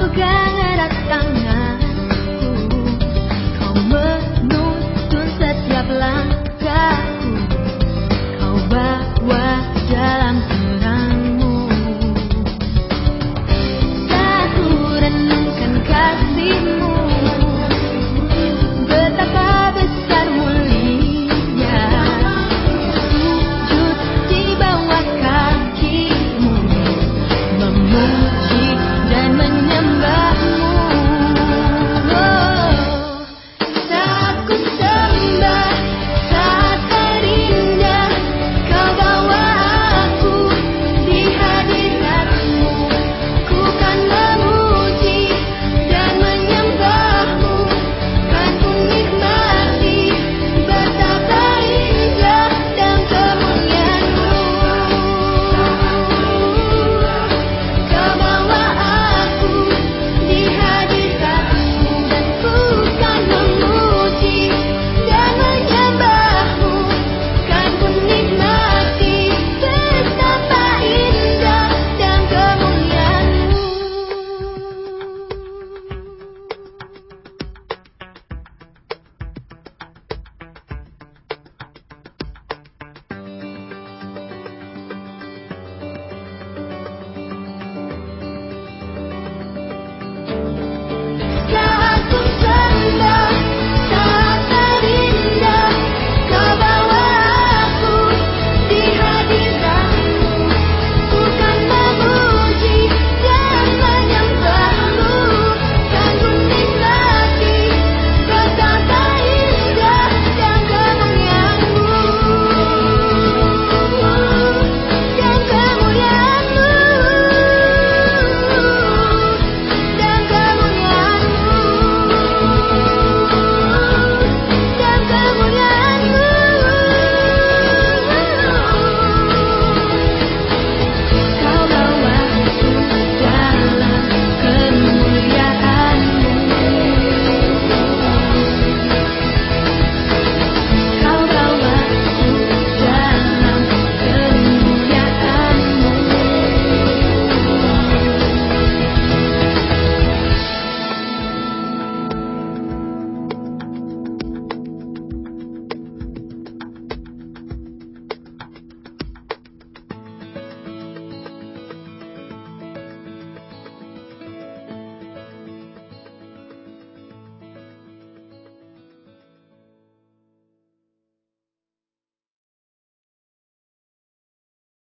forget